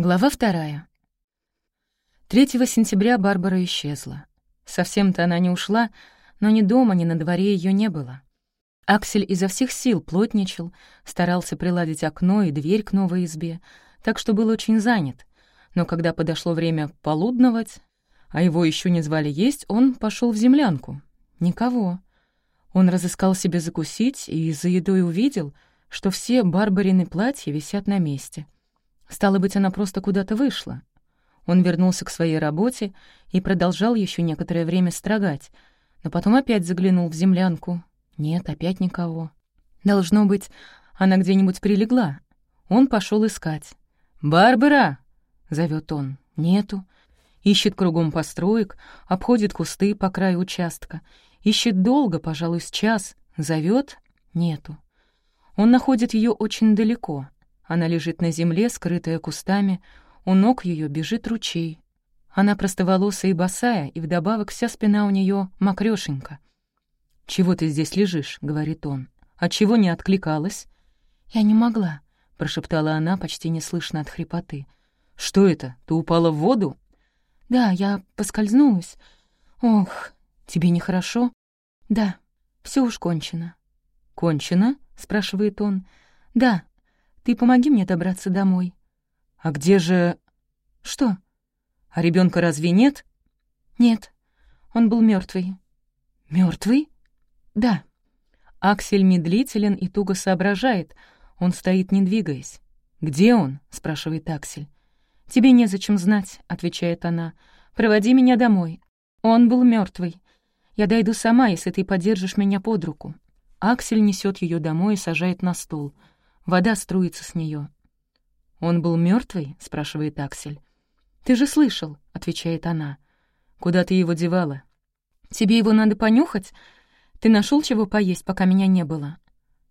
Глава вторая. 3 сентября Барбара исчезла. Совсем-то она не ушла, но ни дома, ни на дворе ее не было. Аксель изо всех сил плотничал, старался приладить окно и дверь к новой избе, так что был очень занят. Но когда подошло время полудновать, а его еще не звали есть, он пошел в землянку. Никого. Он разыскал себе закусить и за едой увидел, что все Барбарины платья висят на месте — Стало быть, она просто куда-то вышла. Он вернулся к своей работе и продолжал еще некоторое время строгать, но потом опять заглянул в землянку. Нет, опять никого. Должно быть, она где-нибудь прилегла. Он пошел искать. «Барбара!» — зовет он. Нету. Ищет кругом построек, обходит кусты по краю участка. Ищет долго, пожалуй, с час. Зовет — нету. Он находит ее очень далеко — она лежит на земле, скрытая кустами, у ног ее бежит ручей. Она простоволосая и босая, и вдобавок вся спина у нее мокрёшенька. «Чего ты здесь лежишь?» — говорит он. «Отчего не откликалась?» «Я не могла», — прошептала она, почти неслышно от хрипоты. «Что это? Ты упала в воду?» «Да, я поскользнулась. Ох, тебе нехорошо?» «Да, все уж кончено». «Кончено?» — спрашивает он. «Да, ты помоги мне добраться домой». «А где же...» «Что?» «А ребенка разве нет?» «Нет, он был мертвый. Мертвый? «Да». Аксель медлителен и туго соображает. Он стоит, не двигаясь. «Где он?» — спрашивает Аксель. «Тебе незачем знать», — отвечает она. «Проводи меня домой. Он был мертвый. Я дойду сама, если ты подержишь меня под руку». Аксель несет ее домой и сажает на стул — Вода струится с нее. «Он был мертвый? спрашивает Аксель. «Ты же слышал», — отвечает она. «Куда ты его девала?» «Тебе его надо понюхать? Ты нашел чего поесть, пока меня не было?»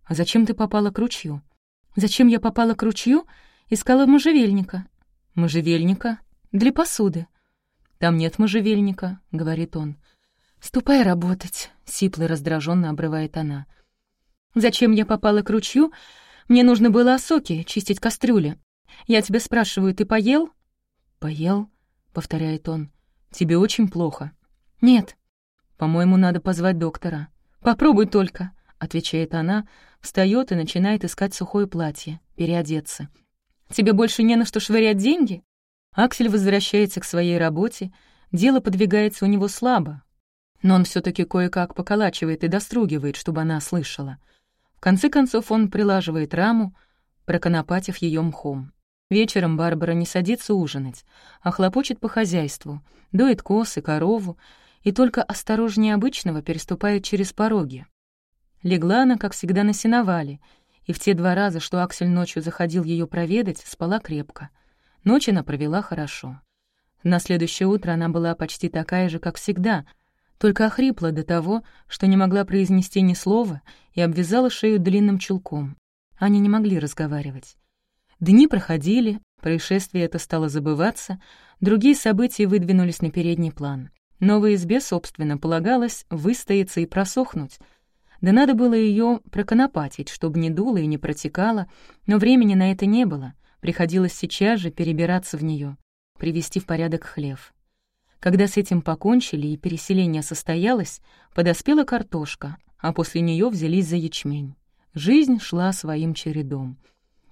«А зачем ты попала к ручью?» «Зачем я попала к ручью? Искала можжевельника». «Можжевельника? Для посуды». «Там нет можжевельника», — говорит он. «Ступай работать», — сипло раздраженно обрывает она. «Зачем я попала к ручью? Мне нужно было осоки, чистить кастрюли. Я тебя спрашиваю, ты поел?» «Поел», — повторяет он. «Тебе очень плохо». «Нет». «По-моему, надо позвать доктора». «Попробуй только», — отвечает она, встает и начинает искать сухое платье, переодеться. «Тебе больше не на что швырять деньги?» Аксель возвращается к своей работе, дело подвигается у него слабо, но он все таки кое-как поколачивает и достругивает, чтобы она слышала — в конце концов он прилаживает раму, проконопатив ее мхом. Вечером Барбара не садится ужинать, а хлопочет по хозяйству, дует косы, корову и только осторожнее обычного переступает через пороги. Легла она, как всегда, на сеновале, и в те два раза, что Аксель ночью заходил ее проведать, спала крепко. Ночь она провела хорошо. На следующее утро она была почти такая же, как всегда — только охрипла до того, что не могла произнести ни слова и обвязала шею длинным чулком. Они не могли разговаривать. Дни проходили, происшествие это стало забываться, другие события выдвинулись на передний план. Новой избе, собственно, полагалось выстояться и просохнуть. Да надо было ее проконопатить, чтобы не дуло и не протекало, но времени на это не было. Приходилось сейчас же перебираться в нее, привести в порядок хлев. Когда с этим покончили и переселение состоялось, подоспела картошка, а после нее взялись за ячмень. Жизнь шла своим чередом.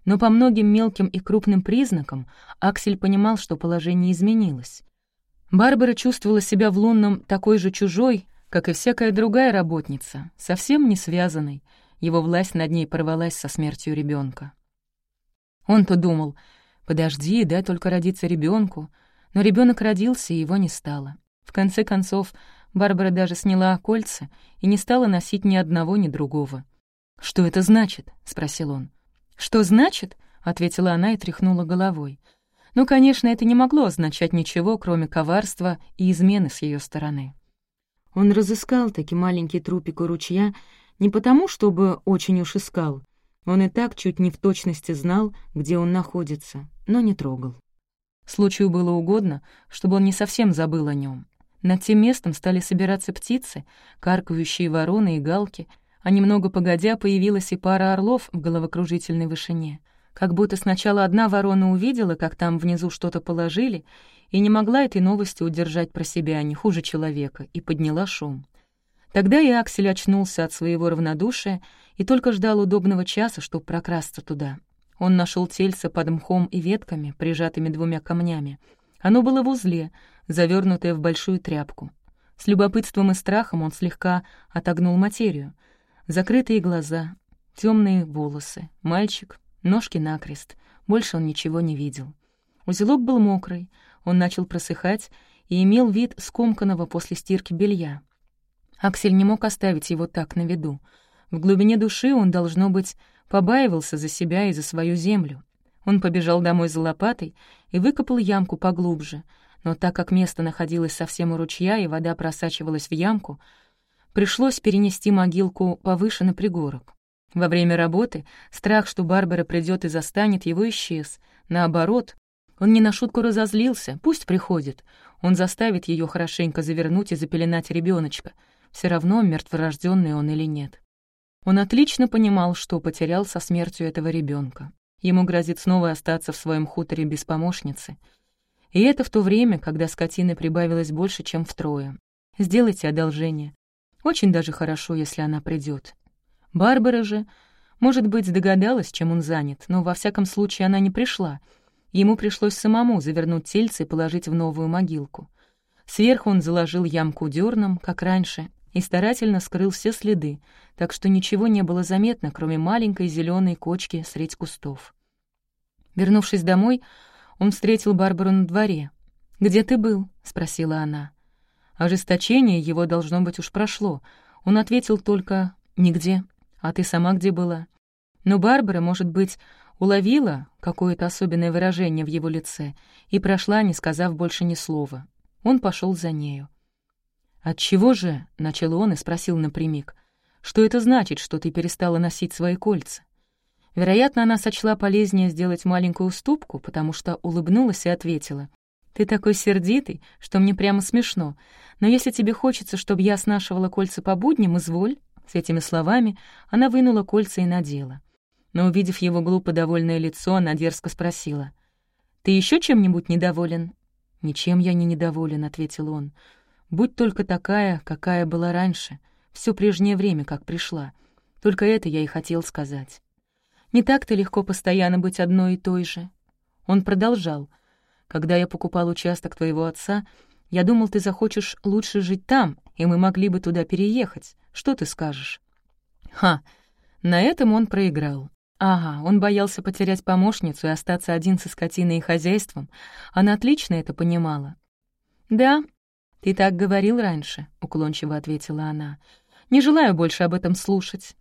Но по многим мелким и крупным признакам Аксель понимал, что положение изменилось. Барбара чувствовала себя в лунном такой же чужой, как и всякая другая работница, совсем не связанной. Его власть над ней порвалась со смертью ребенка. Он-то думал, подожди, дай только родиться ребенку, но ребенок родился, и его не стало. В конце концов, Барбара даже сняла кольца и не стала носить ни одного, ни другого. «Что это значит?» — спросил он. «Что значит?» — ответила она и тряхнула головой. Ну, конечно, это не могло означать ничего, кроме коварства и измены с ее стороны. Он разыскал таки маленький трупик у ручья не потому, чтобы очень уж искал. Он и так чуть не в точности знал, где он находится, но не трогал. Случаю было угодно, чтобы он не совсем забыл о нем. Над тем местом стали собираться птицы, каркающие вороны и галки. а немного погодя появилась и пара орлов в головокружительной вышине. Как будто сначала одна ворона увидела, как там внизу что-то положили, и не могла этой новости удержать про себя, не хуже человека, и подняла шум. Тогда и Аксель очнулся от своего равнодушия и только ждал удобного часа, чтобы прокрасться туда. Он нашел тельце под мхом и ветками, прижатыми двумя камнями. Оно было в узле, завернутое в большую тряпку. С любопытством и страхом он слегка отогнул материю. Закрытые глаза, темные волосы, мальчик, ножки накрест. Больше он ничего не видел. Узелок был мокрый, он начал просыхать и имел вид скомканного после стирки белья. Аксель не мог оставить его так на виду. В глубине души он, должно быть, побаивался за себя и за свою землю. Он побежал домой за лопатой и выкопал ямку поглубже, но так как место находилось совсем у ручья и вода просачивалась в ямку, пришлось перенести могилку повыше на пригорок. Во время работы страх, что Барбара придет и застанет его, исчез. Наоборот, он не на шутку разозлился, пусть приходит. Он заставит ее хорошенько завернуть и запеленать ребеночка. Все равно, мертворожденный он или нет. Он отлично понимал, что потерял со смертью этого ребенка. Ему грозит снова остаться в своем хуторе без помощницы. И это в то время, когда скотины прибавилось больше, чем втрое. Сделайте одолжение. Очень даже хорошо, если она придет. Барбара же, может быть, догадалась, чем он занят, но во всяком случае она не пришла. Ему пришлось самому завернуть тельце и положить в новую могилку. Сверху он заложил ямку дерном, как раньше, и старательно скрыл все следы, так что ничего не было заметно, кроме маленькой зеленой кочки средь кустов. Вернувшись домой, он встретил Барбару на дворе. «Где ты был?» — спросила она. Ожесточение его, должно быть, уж прошло. Он ответил только «Нигде». «А ты сама где была?» Но Барбара, может быть, уловила какое-то особенное выражение в его лице и прошла, не сказав больше ни слова. Он пошел за нею. «Отчего же?» — начал он и спросил напрямик. «Что это значит, что ты перестала носить свои кольца?» Вероятно, она сочла полезнее сделать маленькую уступку, потому что улыбнулась и ответила. «Ты такой сердитый, что мне прямо смешно. Но если тебе хочется, чтобы я снашивала кольца по будням, изволь». С этими словами она вынула кольца и надела. Но, увидев его глупо довольное лицо, она дерзко спросила. «Ты еще чем-нибудь недоволен?» «Ничем я не недоволен», — ответил он. «Будь только такая, какая была раньше, все прежнее время, как пришла. Только это я и хотел сказать». Не так-то легко постоянно быть одной и той же. Он продолжал. «Когда я покупал участок твоего отца, я думал, ты захочешь лучше жить там, и мы могли бы туда переехать. Что ты скажешь?» Ха! На этом он проиграл. Ага, он боялся потерять помощницу и остаться один со скотиной и хозяйством. Она отлично это понимала. «Да, ты так говорил раньше», — уклончиво ответила она. «Не желаю больше об этом слушать.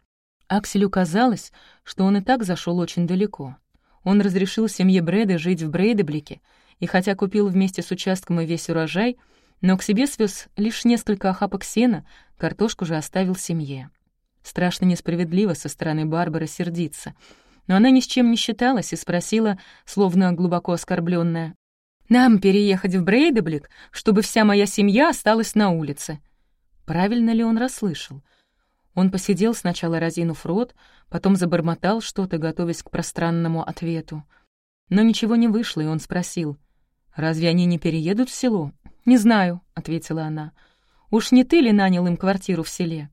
Акселю казалось, что он и так зашел очень далеко. Он разрешил семье Брэда жить в Брейдеблике, и хотя купил вместе с участком и весь урожай, но к себе свез лишь несколько охапок сена, картошку же оставил семье. Страшно несправедливо со стороны Барбары сердиться, но она ни с чем не считалась и спросила, словно глубоко оскорбленная: «Нам переехать в Брейдеблик, чтобы вся моя семья осталась на улице». Правильно ли он расслышал — он посидел сначала разинув рот, потом забормотал что-то, готовясь к пространному ответу. Но ничего не вышло, и он спросил. «Разве они не переедут в село?» «Не знаю», — ответила она. «Уж не ты ли нанял им квартиру в селе?»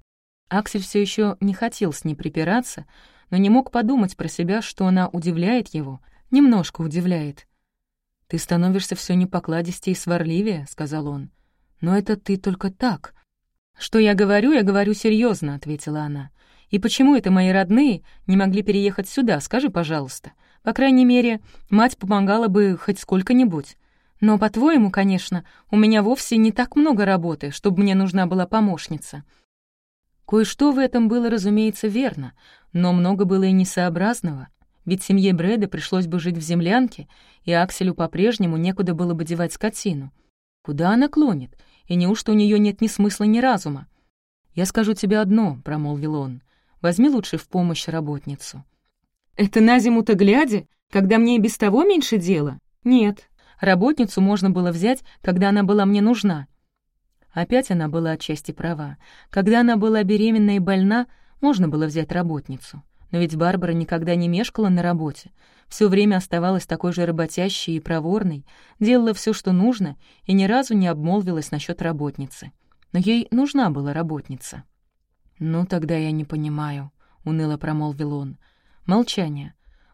Аксель все еще не хотел с ней припираться, но не мог подумать про себя, что она удивляет его, немножко удивляет. «Ты становишься все непокладистее и сварливее», — сказал он. «Но это ты только так. «Что я говорю, я говорю серьезно, ответила она. «И почему это мои родные не могли переехать сюда, скажи, пожалуйста? По крайней мере, мать помогала бы хоть сколько-нибудь. Но, по-твоему, конечно, у меня вовсе не так много работы, чтобы мне нужна была помощница». Кое-что в этом было, разумеется, верно, но много было и несообразного. Ведь семье Брэда пришлось бы жить в землянке, и Акселю по-прежнему некуда было бы девать скотину. Куда она клонит? и неужто у нее нет ни смысла, ни разума? «Я скажу тебе одно», — промолвил он. «Возьми лучше в помощь работницу». «Это на зиму-то глядя, когда мне и без того меньше дела?» «Нет, работницу можно было взять, когда она была мне нужна». Опять она была отчасти права. Когда она была беременна и больна, Можно было взять работницу. Но ведь Барбара никогда не мешкала на работе. Все время оставалась такой же работящей и проворной, делала все, что нужно, и ни разу не обмолвилась насчет работницы. Но ей нужна была работница. «Ну, тогда я не понимаю», — уныло промолвил он. Молчание.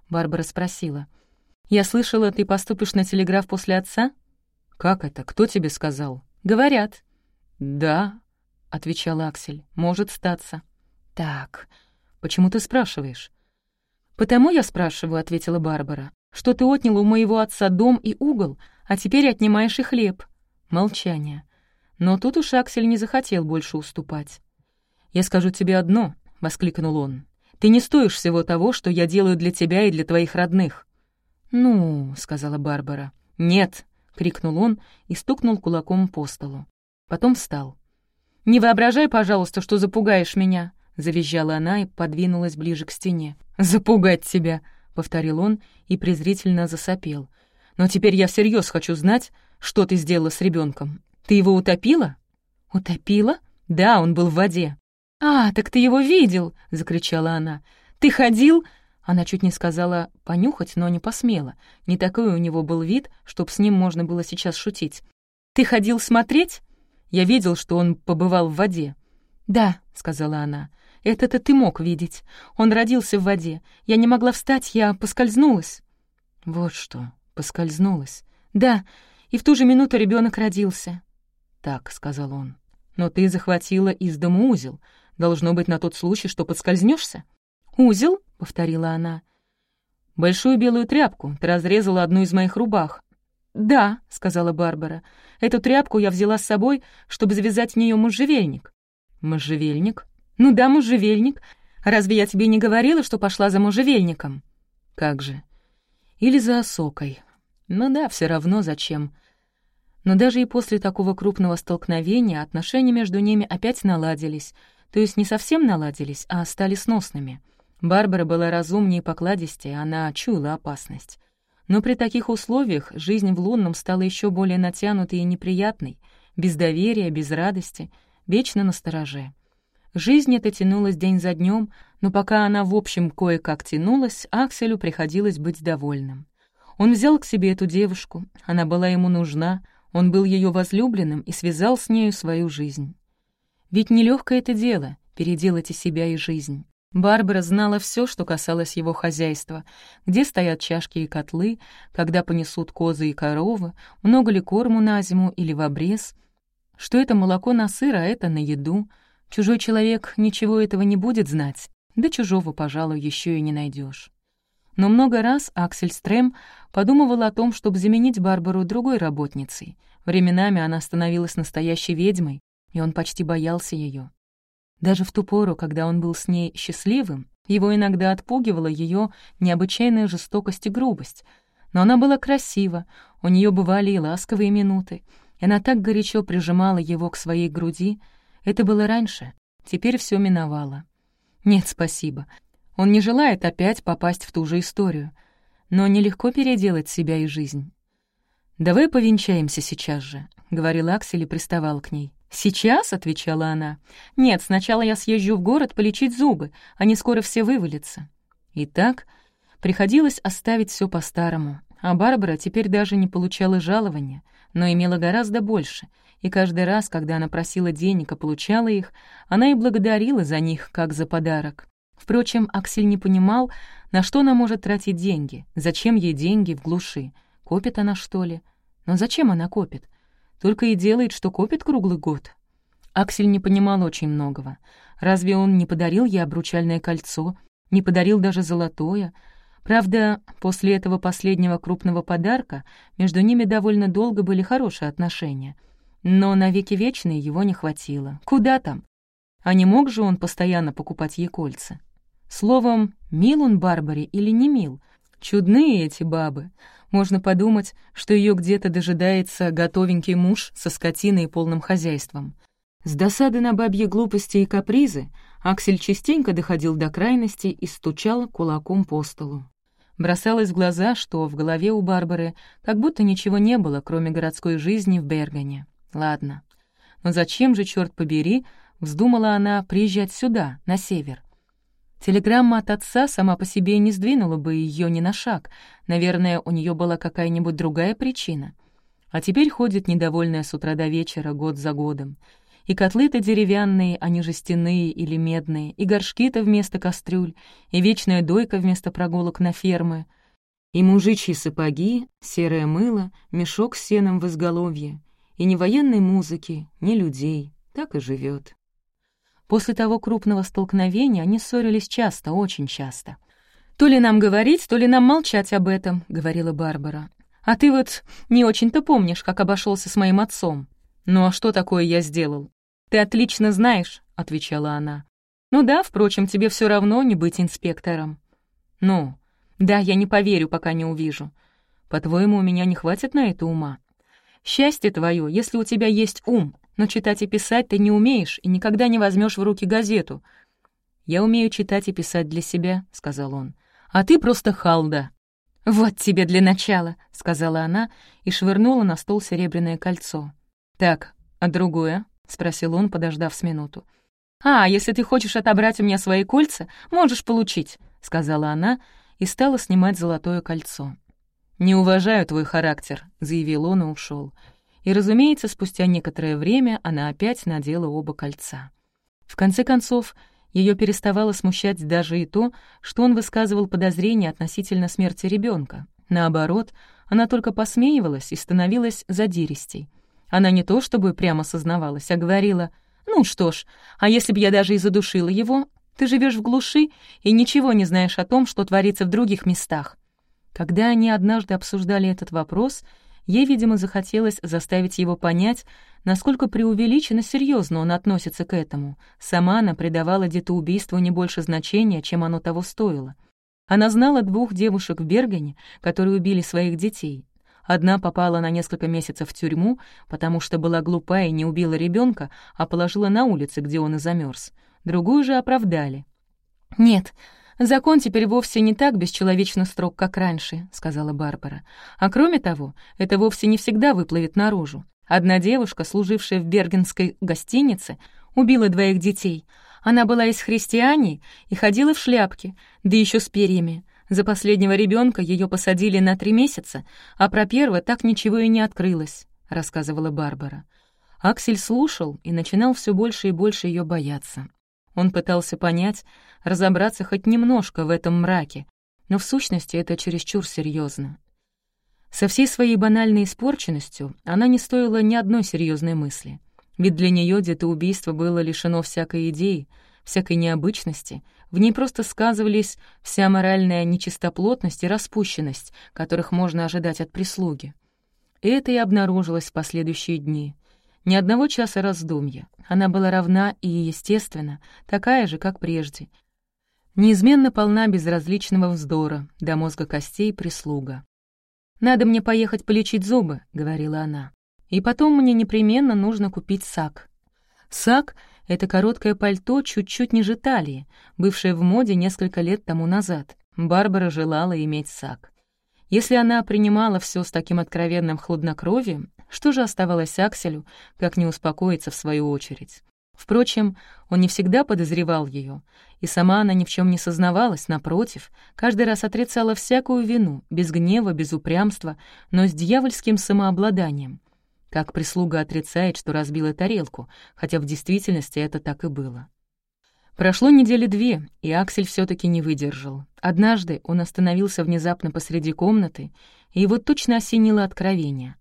Барбара спросила. «Я слышала, ты поступишь на телеграф после отца?» «Как это? Кто тебе сказал?» «Говорят». «Да», — отвечал Аксель. «Может статься». «Так, почему ты спрашиваешь?» «Потому я спрашиваю», — ответила Барбара, «что ты отнял у моего отца дом и угол, а теперь отнимаешь и хлеб». Молчание. Но тут уж Аксель не захотел больше уступать. «Я скажу тебе одно», — воскликнул он. Ты не стоишь всего того, что я делаю для тебя и для твоих родных». «Ну», — сказала Барбара. «Нет», — крикнул он и стукнул кулаком по столу. Потом встал. «Не воображай, пожалуйста, что запугаешь меня», — завизжала она и подвинулась ближе к стене. «Запугать тебя», — повторил он и презрительно засопел. «Но теперь я всерьез хочу знать, что ты сделала с ребенком. Ты его утопила?» «Утопила?» «Да, он был в воде». «А, так ты его видел!» — закричала она. «Ты ходил...» Она чуть не сказала «понюхать», но не посмела. Не такой у него был вид, чтоб с ним можно было сейчас шутить. «Ты ходил смотреть?» Я видел, что он побывал в воде. «Да», — сказала она, — «это-то ты мог видеть. Он родился в воде. Я не могла встать, я поскользнулась». «Вот что, поскользнулась». «Да, и в ту же минуту ребенок родился». «Так», — сказал он, — «но ты захватила из дома узел. Должно быть на тот случай, что подскользнешься. «Узел?» — повторила она. «Большую белую тряпку. Ты разрезала одну из моих рубах». «Да», — сказала Барбара. «Эту тряпку я взяла с собой, чтобы завязать в нее можжевельник». «Можжевельник?» «Ну да, можжевельник. Разве я тебе не говорила, что пошла за можжевельником?» «Как же?» «Или за осокой. Ну да, все равно зачем». Но даже и после такого крупного столкновения отношения между ними опять наладились — то есть не совсем наладились, а стали сносными. Барбара была разумнее и покладистее, она чуяла опасность. Но при таких условиях жизнь в лунном стала еще более натянутой и неприятной, без доверия, без радости, вечно настороже. Жизнь эта тянулась день за днем, но пока она в общем кое-как тянулась, Акселю приходилось быть довольным. Он взял к себе эту девушку, она была ему нужна, он был ее возлюбленным и связал с нею свою жизнь. Ведь нелегкое это дело — переделать и себя, и жизнь. Барбара знала все, что касалось его хозяйства, где стоят чашки и котлы, когда понесут козы и коровы, много ли корму на зиму или в обрез, что это молоко на сыр, а это на еду. Чужой человек ничего этого не будет знать, да чужого, пожалуй, еще и не найдешь. Но много раз Аксель Стрем подумывал о том, чтобы заменить Барбару другой работницей. Временами она становилась настоящей ведьмой, и он почти боялся ее. Даже в ту пору, когда он был с ней счастливым, его иногда отпугивала ее необычайная жестокость и грубость. Но она была красива, у нее бывали и ласковые минуты, и она так горячо прижимала его к своей груди. Это было раньше, теперь все миновало. Нет, спасибо. Он не желает опять попасть в ту же историю. Но нелегко переделать себя и жизнь. «Давай повенчаемся сейчас же», — говорил Аксель и приставал к ней. «Сейчас?» — отвечала она. «Нет, сначала я съезжу в город полечить зубы, они скоро все вывалятся». И так приходилось оставить все по-старому, а Барбара теперь даже не получала жалования, но имела гораздо больше, и каждый раз, когда она просила денег и получала их, она и благодарила за них, как за подарок. Впрочем, Аксель не понимал, на что она может тратить деньги, зачем ей деньги в глуши. Копит она, что ли? Но зачем она копит? Только и делает, что копит круглый год. Аксель не понимал очень многого. Разве он не подарил ей обручальное кольцо, не подарил даже золотое? Правда, после этого последнего крупного подарка между ними довольно долго были хорошие отношения. Но на веки вечные его не хватило. Куда там? А не мог же он постоянно покупать ей кольца? Словом, мил он Барбаре или не мил? Чудные эти бабы. Можно подумать, что ее где-то дожидается готовенький муж со скотиной и полным хозяйством. С досады на бабьи глупости и капризы Аксель частенько доходил до крайности и стучал кулаком по столу. Бросалось в глаза, что в голове у Барбары как будто ничего не было, кроме городской жизни в Бергане. Ладно. Но зачем же, черт побери, вздумала она приезжать сюда, на север? Телеграмма от отца сама по себе не сдвинула бы ее ни на шаг. Наверное, у нее была какая-нибудь другая причина. А теперь ходит недовольная с утра до вечера, год за годом. И котлы-то деревянные, а не жестяные или медные, и горшки-то вместо кастрюль, и вечная дойка вместо прогулок на фермы, и мужичьи сапоги, серое мыло, мешок с сеном в изголовье, и ни военной музыки, ни людей, так и живет. После того крупного столкновения они ссорились часто, очень часто. «То ли нам говорить, то ли нам молчать об этом», — говорила Барбара. «А ты вот не очень-то помнишь, как обошелся с моим отцом». «Ну а что такое я сделал?» «Ты отлично знаешь», — отвечала она. «Ну да, впрочем, тебе все равно не быть инспектором». «Ну, да, я не поверю, пока не увижу. По-твоему, у меня не хватит на это ума? Счастье твое, если у тебя есть ум, но читать и писать ты не умеешь и никогда не возьмешь в руки газету. «Я умею читать и писать для себя», — сказал он. «А ты просто халда». «Вот тебе для начала», — сказала она и швырнула на стол серебряное кольцо. «Так, а другое?» — спросил он, подождав с минуту. «А, если ты хочешь отобрать у меня свои кольца, можешь получить», — сказала она и стала снимать золотое кольцо. «Не уважаю твой характер», — заявил он и ушел и, разумеется, спустя некоторое время она опять надела оба кольца. В конце концов, ее переставало смущать даже и то, что он высказывал подозрения относительно смерти ребенка. Наоборот, она только посмеивалась и становилась задиристей. Она не то чтобы прямо сознавалась, а говорила, «Ну что ж, а если бы я даже и задушила его? Ты живешь в глуши и ничего не знаешь о том, что творится в других местах». Когда они однажды обсуждали этот вопрос — Ей, видимо, захотелось заставить его понять, насколько преувеличенно серьезно он относится к этому. Сама она придавала детоубийству не больше значения, чем оно того стоило. Она знала двух девушек в Бергене, которые убили своих детей. Одна попала на несколько месяцев в тюрьму, потому что была глупая и не убила ребенка, а положила на улице, где он и замерз. Другую же оправдали. «Нет, «Закон теперь вовсе не так бесчеловечно строг, как раньше», — сказала Барбара. «А кроме того, это вовсе не всегда выплывет наружу. Одна девушка, служившая в бергенской гостинице, убила двоих детей. Она была из христиане и ходила в шляпке, да еще с перьями. За последнего ребенка ее посадили на три месяца, а про первого так ничего и не открылось», — рассказывала Барбара. Аксель слушал и начинал все больше и больше ее бояться. Он пытался понять, разобраться хоть немножко в этом мраке, но в сущности это чересчур серьезно. Со всей своей банальной испорченностью она не стоила ни одной серьезной мысли, ведь для нее детоубийство было лишено всякой идеи, всякой необычности, в ней просто сказывались вся моральная нечистоплотность и распущенность, которых можно ожидать от прислуги. Это и обнаружилось в последующие дни. Ни одного часа раздумья. Она была равна и, естественно, такая же, как прежде, неизменно полна безразличного вздора, до мозга костей прислуга. «Надо мне поехать полечить зубы», — говорила она. «И потом мне непременно нужно купить сак». Сак — это короткое пальто чуть-чуть ниже талии, бывшее в моде несколько лет тому назад. Барбара желала иметь сак. Если она принимала все с таким откровенным хладнокровием, что же оставалось Акселю, как не успокоиться в свою очередь? Впрочем, он не всегда подозревал ее, и сама она ни в чем не сознавалась, напротив, каждый раз отрицала всякую вину, без гнева, без упрямства, но с дьявольским самообладанием. Как прислуга отрицает, что разбила тарелку, хотя в действительности это так и было. Прошло недели две, и Аксель все таки не выдержал. Однажды он остановился внезапно посреди комнаты, и его точно осенило откровение.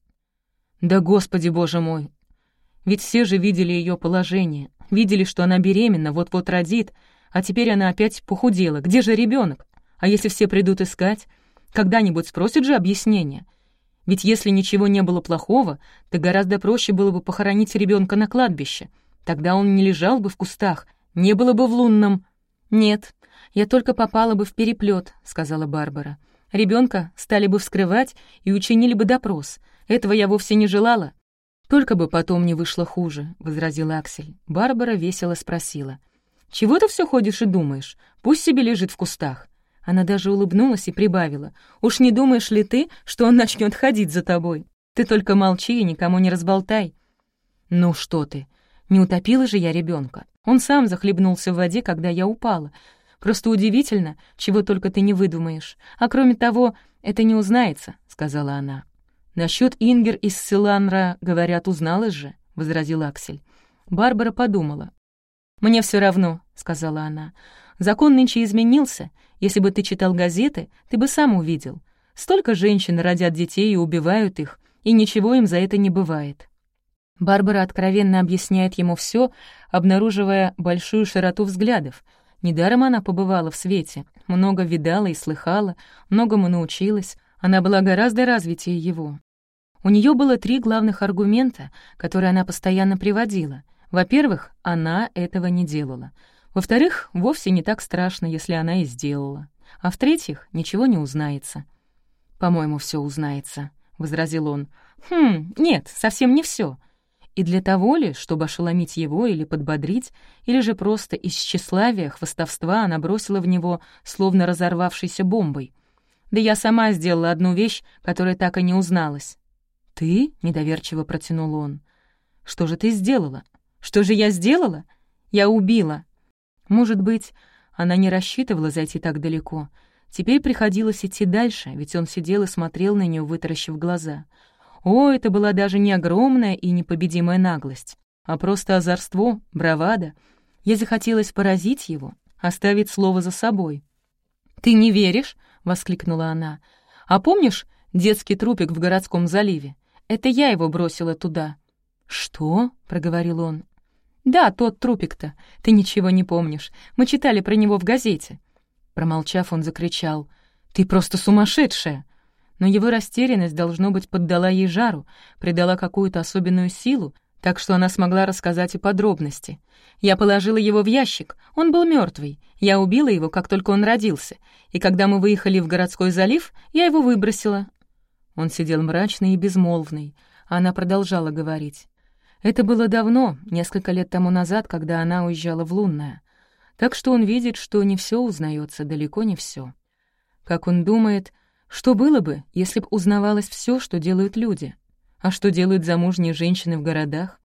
«Да, Господи, Боже мой, ведь все же видели ее положение, видели, что она беременна, вот-вот родит, а теперь она опять похудела. Где же ребенок? А если все придут искать? Когда-нибудь спросят же объяснение. Ведь если ничего не было плохого, то гораздо проще было бы похоронить ребенка на кладбище. Тогда он не лежал бы в кустах, не было бы в лунном. «Нет, я только попала бы в переплет, сказала Барбара. Ребенка стали бы вскрывать и учинили бы допрос. Этого я вовсе не желала. «Только бы потом не вышло хуже», — возразил Аксель. Барбара весело спросила. «Чего ты все ходишь и думаешь? Пусть себе лежит в кустах». Она даже улыбнулась и прибавила. «Уж не думаешь ли ты, что он начнет ходить за тобой? Ты только молчи и никому не разболтай». «Ну что ты? Не утопила же я ребенка. Он сам захлебнулся в воде, когда я упала. Просто удивительно, чего только ты не выдумаешь. А кроме того, это не узнается», — сказала она. Насчет Ингер из Силанра, говорят, узналась же», — возразил Аксель. Барбара подумала. «Мне все равно», — сказала она. «Закон нынче изменился. Если бы ты читал газеты, ты бы сам увидел. Столько женщин родят детей и убивают их, и ничего им за это не бывает». Барбара откровенно объясняет ему все, обнаруживая большую широту взглядов. Недаром она побывала в свете, много видала и слыхала, многому научилась, она была гораздо развитее его. У нее было три главных аргумента, которые она постоянно приводила. Во-первых, она этого не делала. Во-вторых, вовсе не так страшно, если она и сделала. А в-третьих, ничего не узнается. «По-моему, все узнается», — возразил он. «Хм, нет, совсем не все. И для того ли, чтобы ошеломить его или подбодрить, или же просто из тщеславия, хвостовства она бросила в него, словно разорвавшейся бомбой. Да я сама сделала одну вещь, которая так и не узналась. «Ты?» — недоверчиво протянул он. «Что же ты сделала? Что же я сделала? Я убила». Может быть, она не рассчитывала зайти так далеко. Теперь приходилось идти дальше, ведь он сидел и смотрел на нее, вытаращив глаза — о, это была даже не огромная и непобедимая наглость, а просто озорство, бравада. Ей захотелось поразить его, оставить слово за собой. «Ты не веришь?» — воскликнула она. «А помнишь детский трупик в городском заливе? Это я его бросила туда». «Что?» — проговорил он. «Да, тот трупик-то. Ты ничего не помнишь. Мы читали про него в газете». Промолчав, он закричал. «Ты просто сумасшедшая!» но его растерянность, должно быть, поддала ей жару, придала какую-то особенную силу, так что она смогла рассказать и подробности. Я положила его в ящик, он был мертвый. Я убила его, как только он родился, и когда мы выехали в городской залив, я его выбросила. Он сидел мрачный и безмолвный, она продолжала говорить. Это было давно, несколько лет тому назад, когда она уезжала в Лунное. Так что он видит, что не все узнается, далеко не все. Как он думает, что было бы, если бы узнавалось все, что делают люди? А что делают замужние женщины в городах?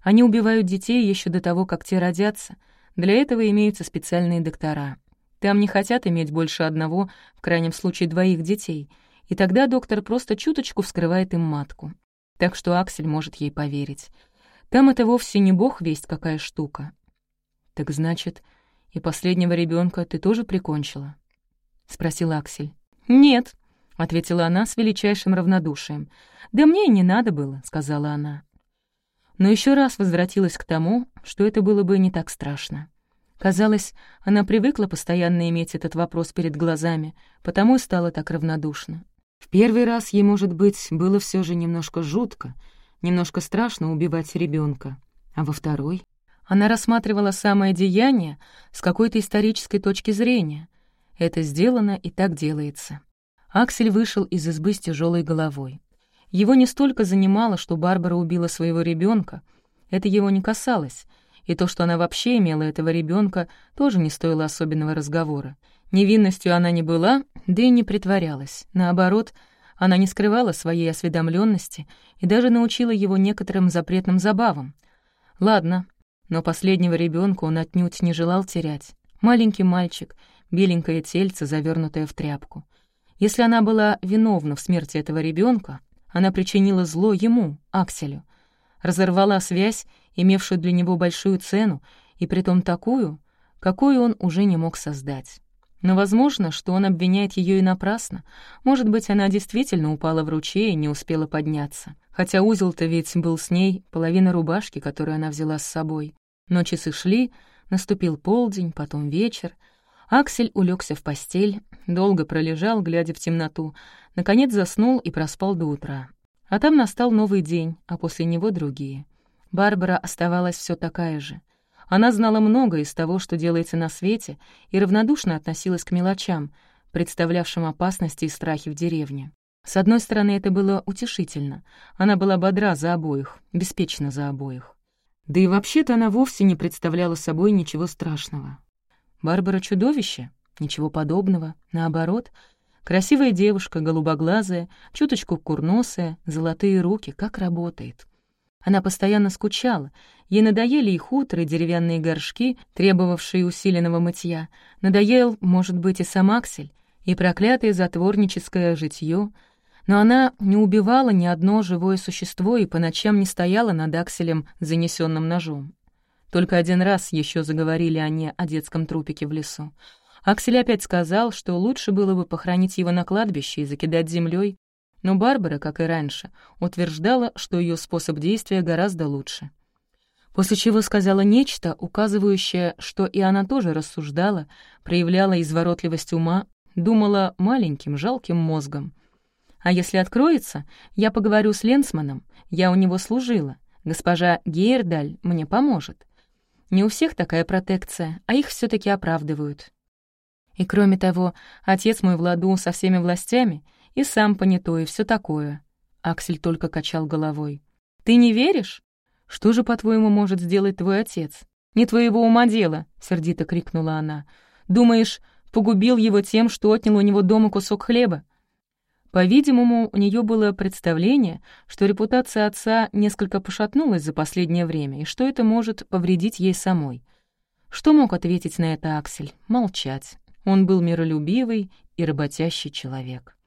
Они убивают детей еще до того, как те родятся. Для этого имеются специальные доктора. Там не хотят иметь больше одного, в крайнем случае двоих детей, и тогда доктор просто чуточку вскрывает им матку. Так что Аксель может ей поверить. Там это вовсе не бог весть какая штука. «Так значит, и последнего ребенка ты тоже прикончила?» — спросил Аксель. «Нет», — ответила она с величайшим равнодушием. «Да мне и не надо было», — сказала она. Но еще раз возвратилась к тому, что это было бы не так страшно. Казалось, она привыкла постоянно иметь этот вопрос перед глазами, потому и стала так равнодушна. В первый раз ей, может быть, было все же немножко жутко, немножко страшно убивать ребенка, а во второй она рассматривала самое деяние с какой-то исторической точки зрения. Это сделано и так делается. Аксель вышел из избы с тяжелой головой. Его не столько занимало, что Барбара убила своего ребенка, это его не касалось, и то, что она вообще имела этого ребенка, тоже не стоило особенного разговора. Невинностью она не была, да и не притворялась. Наоборот, она не скрывала своей осведомленности и даже научила его некоторым запретным забавам. Ладно, но последнего ребенка он отнюдь не желал терять. Маленький мальчик, беленькое тельце, завернутое в тряпку — если она была виновна в смерти этого ребенка, она причинила зло ему, Акселю, разорвала связь, имевшую для него большую цену, и притом такую, какую он уже не мог создать. Но возможно, что он обвиняет ее и напрасно. Может быть, она действительно упала в ручей и не успела подняться. Хотя узел-то ведь был с ней, половина рубашки, которую она взяла с собой. Но часы шли, наступил полдень, потом вечер — Аксель улегся в постель, долго пролежал, глядя в темноту, наконец заснул и проспал до утра. А там настал новый день, а после него другие. Барбара оставалась все такая же. Она знала много из того, что делается на свете, и равнодушно относилась к мелочам, представлявшим опасности и страхи в деревне. С одной стороны, это было утешительно. Она была бодра за обоих, беспечна за обоих. Да и вообще-то она вовсе не представляла собой ничего страшного. Барбара чудовище? Ничего подобного. Наоборот, красивая девушка, голубоглазая, чуточку курносая, золотые руки, как работает. Она постоянно скучала. Ей надоели и хутор, деревянные горшки, требовавшие усиленного мытья. Надоел, может быть, и сам Аксель, и проклятое затворническое житье. Но она не убивала ни одно живое существо и по ночам не стояла над Акселем занесенным ножом. Только один раз еще заговорили они о детском трупике в лесу. Аксель опять сказал, что лучше было бы похоронить его на кладбище и закидать землей, но Барбара, как и раньше, утверждала, что ее способ действия гораздо лучше. После чего сказала нечто, указывающее, что и она тоже рассуждала, проявляла изворотливость ума, думала маленьким, жалким мозгом. «А если откроется, я поговорю с Ленсманом, я у него служила. Госпожа Гейрдаль мне поможет. Не у всех такая протекция, а их все таки оправдывают. И кроме того, отец мой в ладу со всеми властями — и сам понятой, и все такое. Аксель только качал головой. «Ты не веришь? Что же, по-твоему, может сделать твой отец?» «Не твоего ума дело!» — сердито крикнула она. «Думаешь, погубил его тем, что отнял у него дома кусок хлеба?» По-видимому, у нее было представление, что репутация отца несколько пошатнулась за последнее время и что это может повредить ей самой. Что мог ответить на это Аксель? Молчать. Он был миролюбивый и работящий человек.